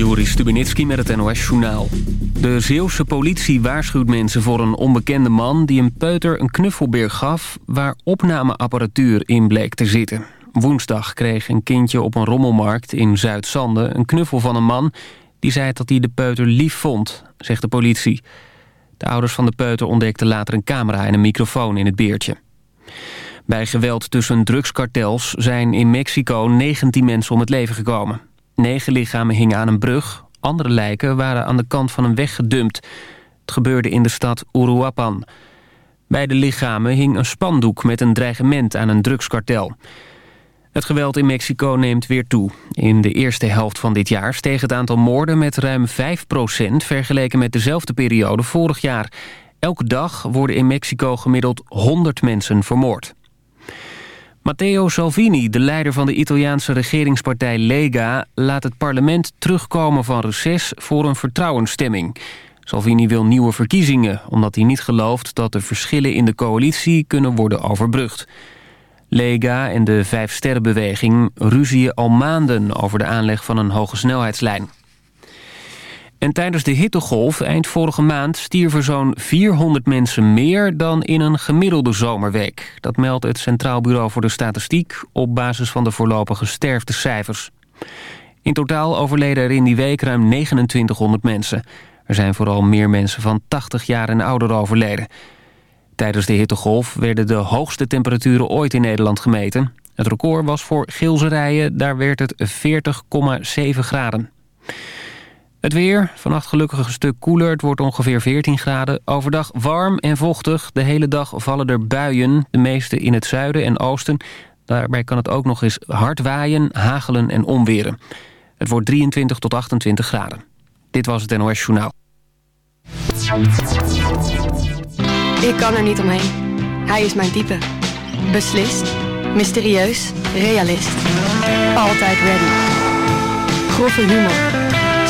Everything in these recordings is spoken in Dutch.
Joris Stubenitski met het NOS-journaal. De Zeeuwse politie waarschuwt mensen voor een onbekende man... die een peuter een knuffelbeer gaf waar opnameapparatuur in bleek te zitten. Woensdag kreeg een kindje op een rommelmarkt in Zuid-Zande... een knuffel van een man die zei dat hij de peuter lief vond, zegt de politie. De ouders van de peuter ontdekten later een camera en een microfoon in het beertje. Bij geweld tussen drugskartels zijn in Mexico 19 mensen om het leven gekomen. Negen lichamen hingen aan een brug. Andere lijken waren aan de kant van een weg gedumpt. Het gebeurde in de stad Uruapan. Bij de lichamen hing een spandoek met een dreigement aan een drugskartel. Het geweld in Mexico neemt weer toe. In de eerste helft van dit jaar steeg het aantal moorden met ruim 5% vergeleken met dezelfde periode vorig jaar. Elke dag worden in Mexico gemiddeld 100 mensen vermoord. Matteo Salvini, de leider van de Italiaanse regeringspartij Lega... laat het parlement terugkomen van reces voor een vertrouwensstemming. Salvini wil nieuwe verkiezingen... omdat hij niet gelooft dat de verschillen in de coalitie kunnen worden overbrugd. Lega en de Vijfsterrenbeweging ruzien al maanden... over de aanleg van een hoge snelheidslijn. En tijdens de hittegolf eind vorige maand stierven zo'n 400 mensen meer dan in een gemiddelde zomerweek. Dat meldt het Centraal Bureau voor de Statistiek op basis van de voorlopige sterftecijfers. In totaal overleden er in die week ruim 2900 mensen. Er zijn vooral meer mensen van 80 jaar en ouder overleden. Tijdens de hittegolf werden de hoogste temperaturen ooit in Nederland gemeten. Het record was voor Gilserijen, daar werd het 40,7 graden. Het weer, vannacht gelukkig een stuk koeler. Het wordt ongeveer 14 graden. Overdag warm en vochtig. De hele dag vallen er buien. De meeste in het zuiden en oosten. Daarbij kan het ook nog eens hard waaien, hagelen en onweren. Het wordt 23 tot 28 graden. Dit was het NOS Journaal. Ik kan er niet omheen. Hij is mijn type. Beslist, mysterieus, realist. Altijd ready. Grove humor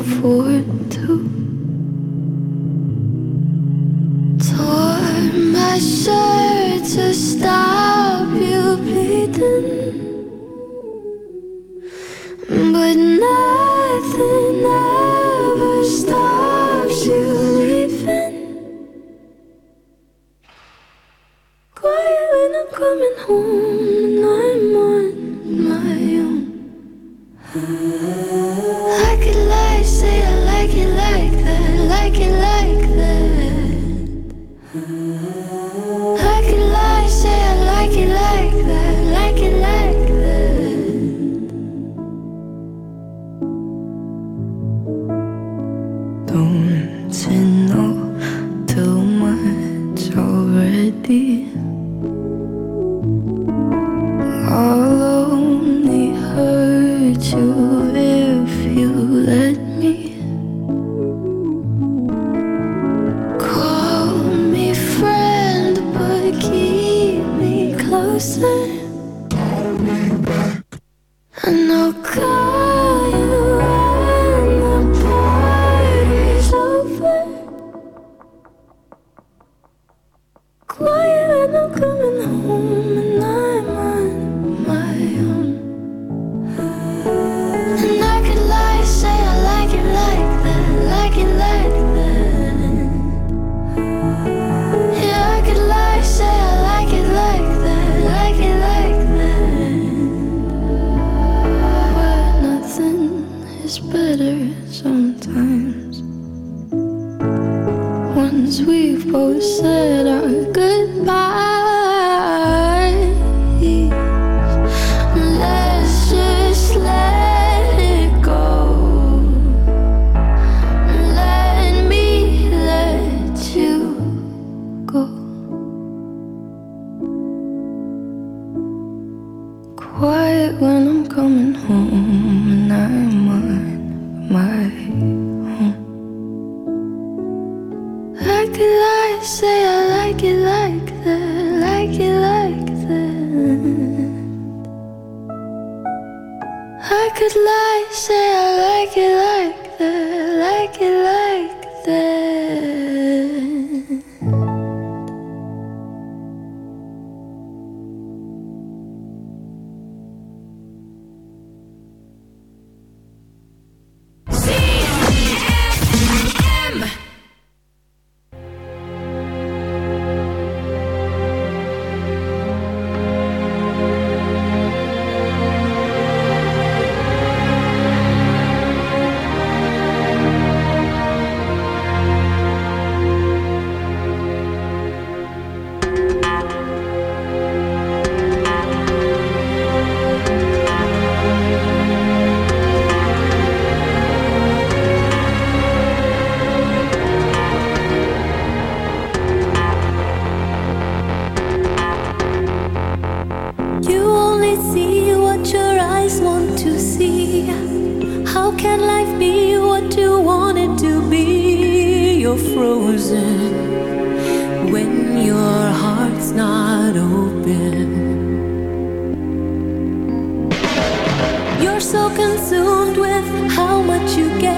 afford to.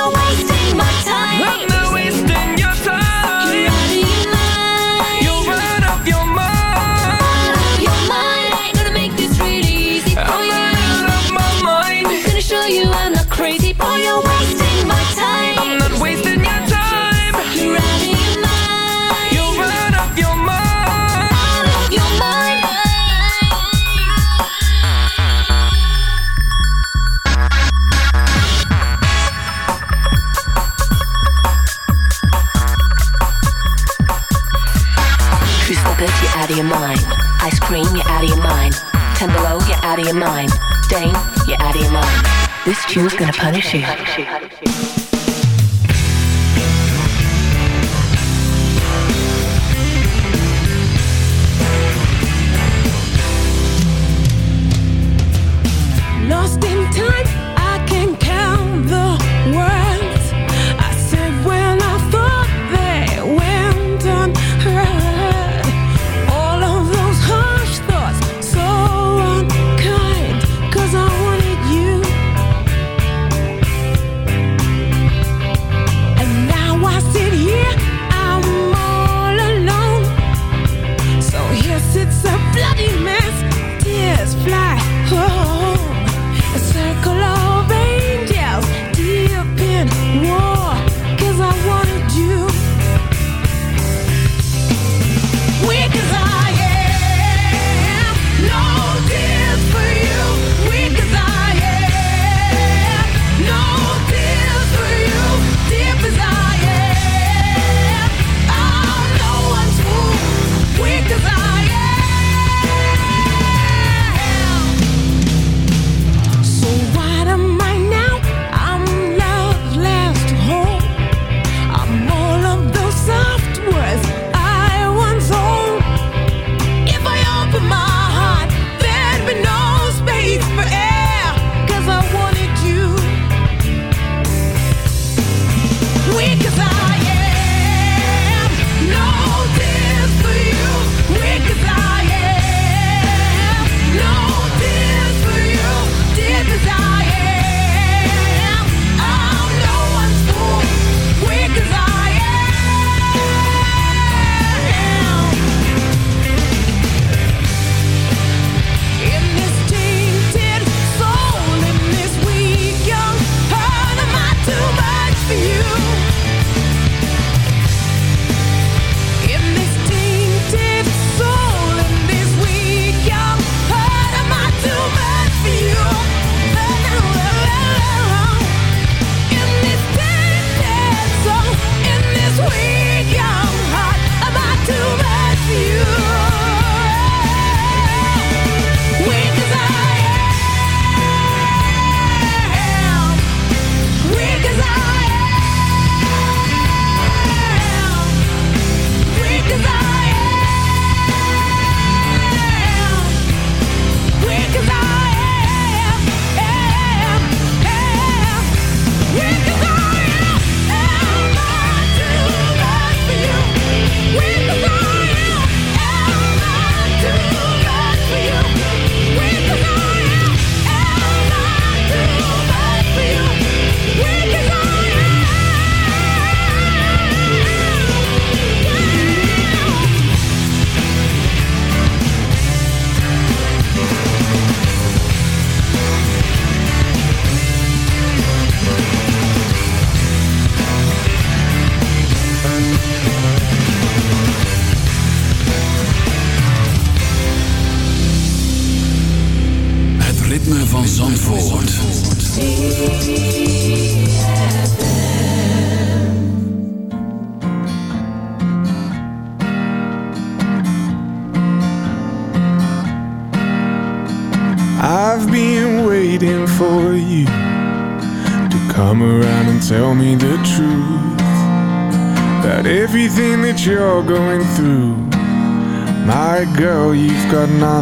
You're wasting your mind. Ice cream, you're out of your mind. Ten below, you're out of your mind. Dane, you're out of your mind. This tune's gonna punish you.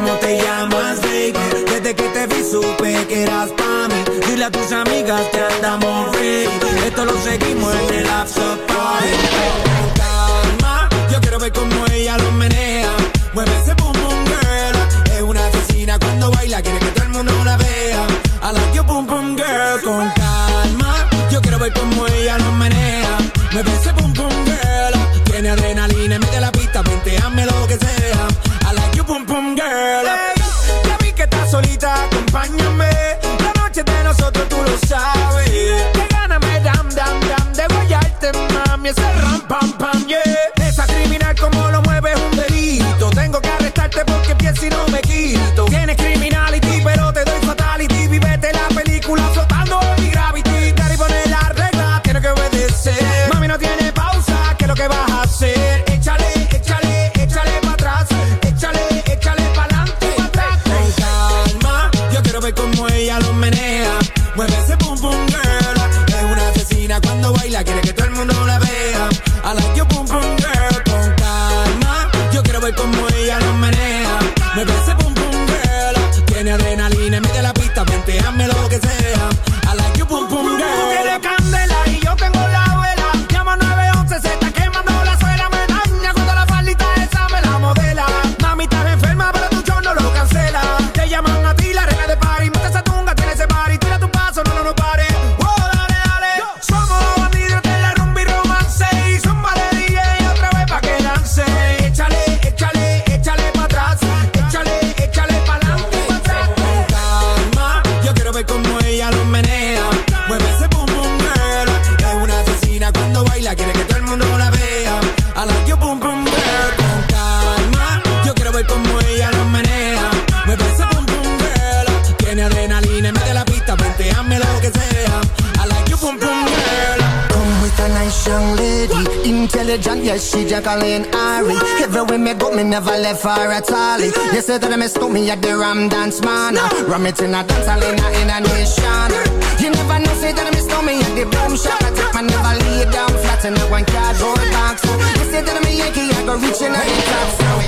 ¿Cómo te llamas, baby? Desde que te vi supe que eras pa' mí. Dile a tus amigas que andamos ready. Esto lo seguimos en el after party. Con calma, yo quiero ver cómo ella lo menea. Mueve ese boom boom girl. Es una asesina cuando baila, quiere que todo el mundo la vea. I like your boom boom girl con calma. Yo quiero ver cómo ella lo menea. Mueve ese boom boom girl. Tiene adrenalina de la pista, venteame lo que sea. I like your boom boom girl. Ya vi que estás solita, acompáñame. La noche de nosotros tú lo sabes. Que gana me dam dam dam de guayarte, mami. Ese ram pam pam Jacqueline Ari. Everywhere me go, me never left for at all. You say that I miss me at the Ram Dance Man. Ram it in a dance hall in a, in a nation. You never know, say that I miss me at the boom shop. I take my never lay down flat in a one cardboard box. You say that I'm a Yankee, I go reaching out the top. So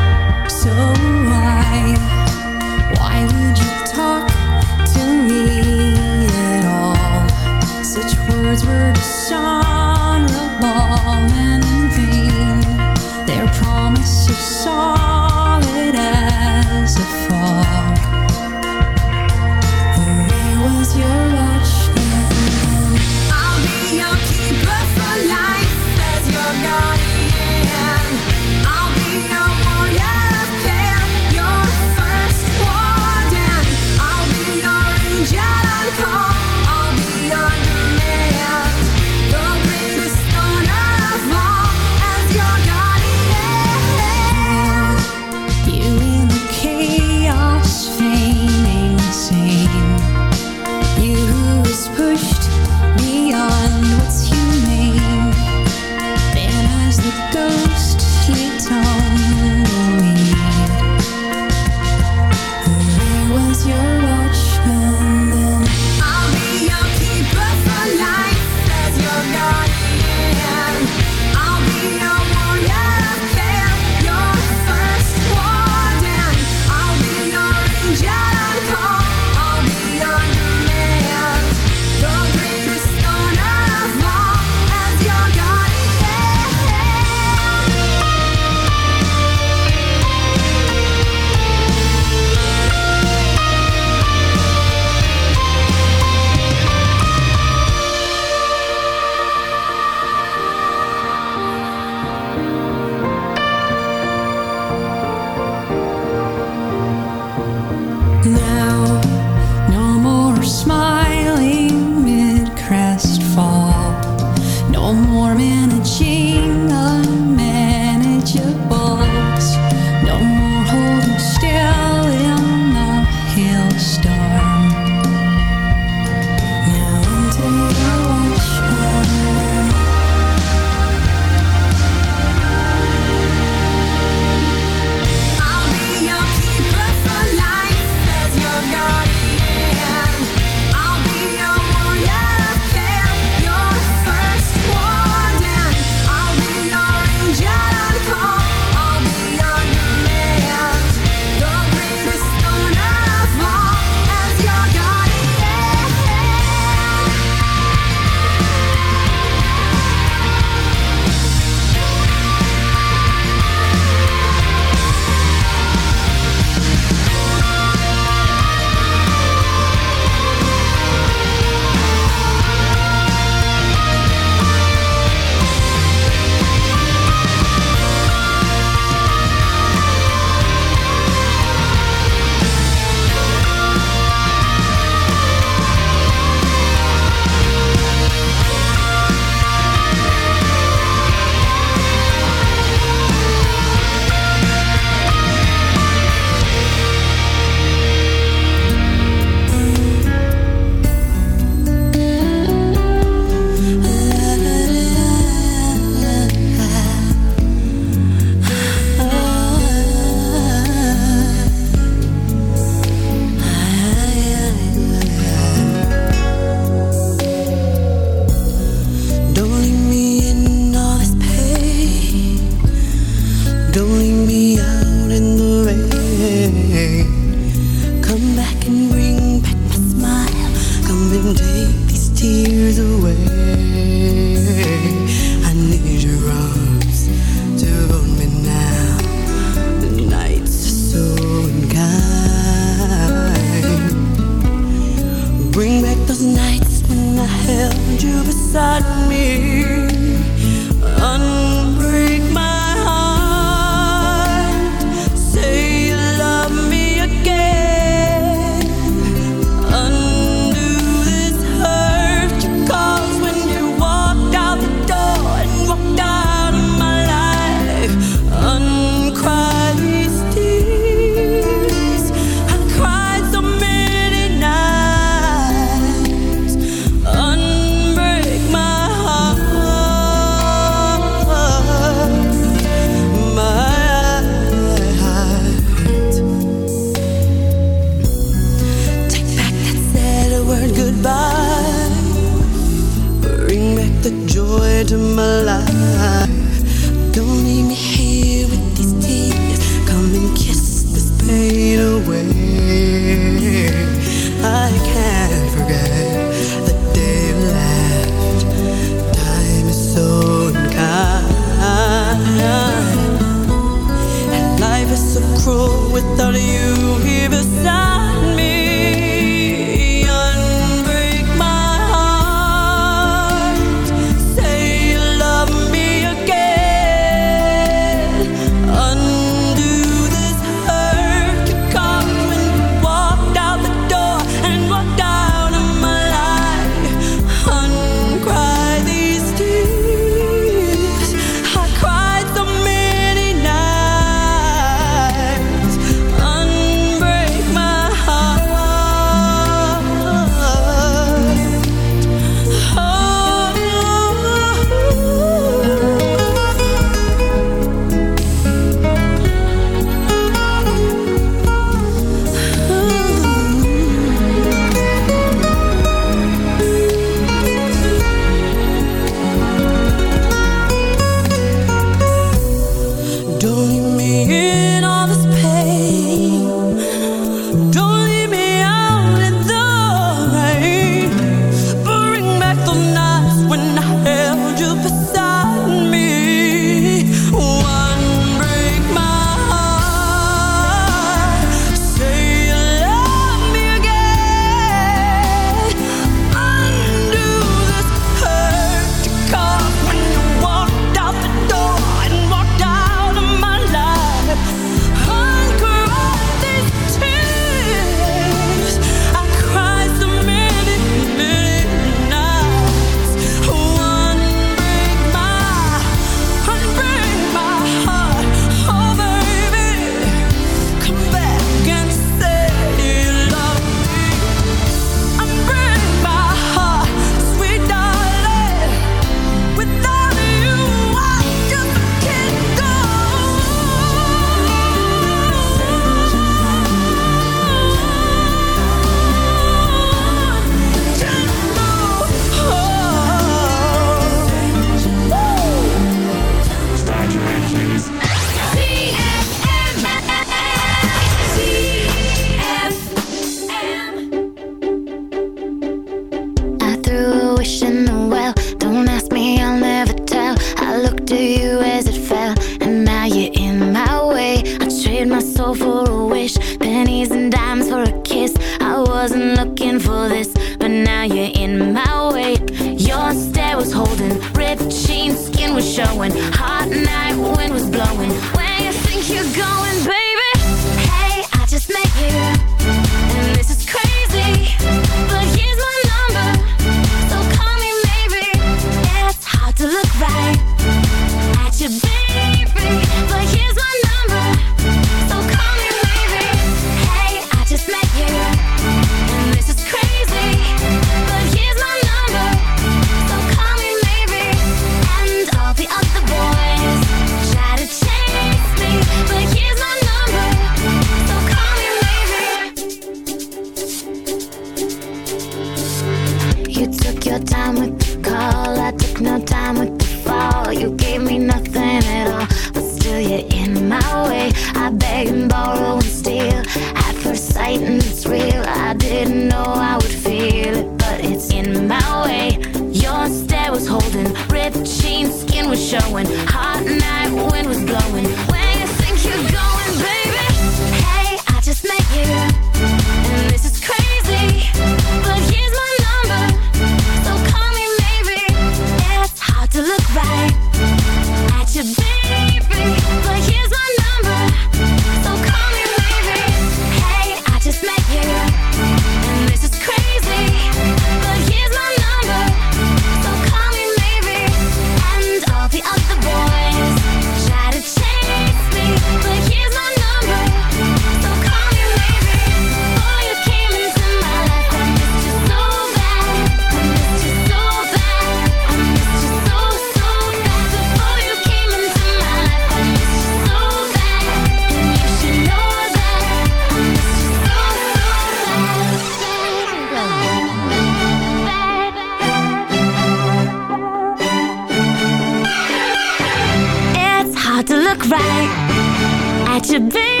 at your baby.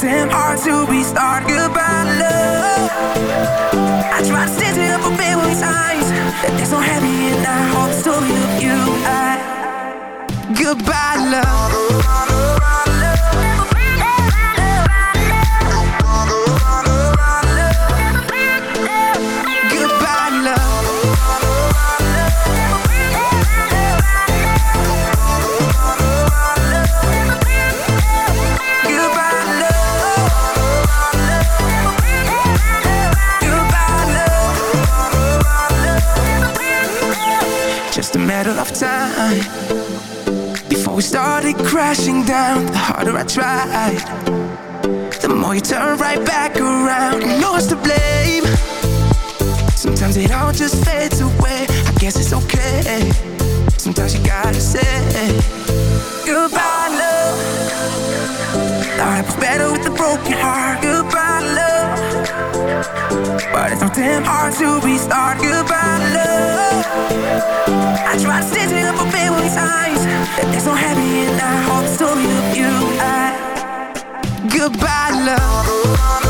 damn hard to be started goodbye love. I tried to stand it up a million times. It's so heavy and I hold the story you. I goodbye love. Before we started crashing down The harder I tried. The more you turn right back around You know it's to blame. Sometimes it all just fades away. I guess it's okay. Sometimes you gotta say Goodbye love. Life was better with a broken heart. Goodbye love. But it's so damn hard to restart. goodbye love. I tried stitching up a million times. It's so happy and I hope so you, you, I. Goodbye love.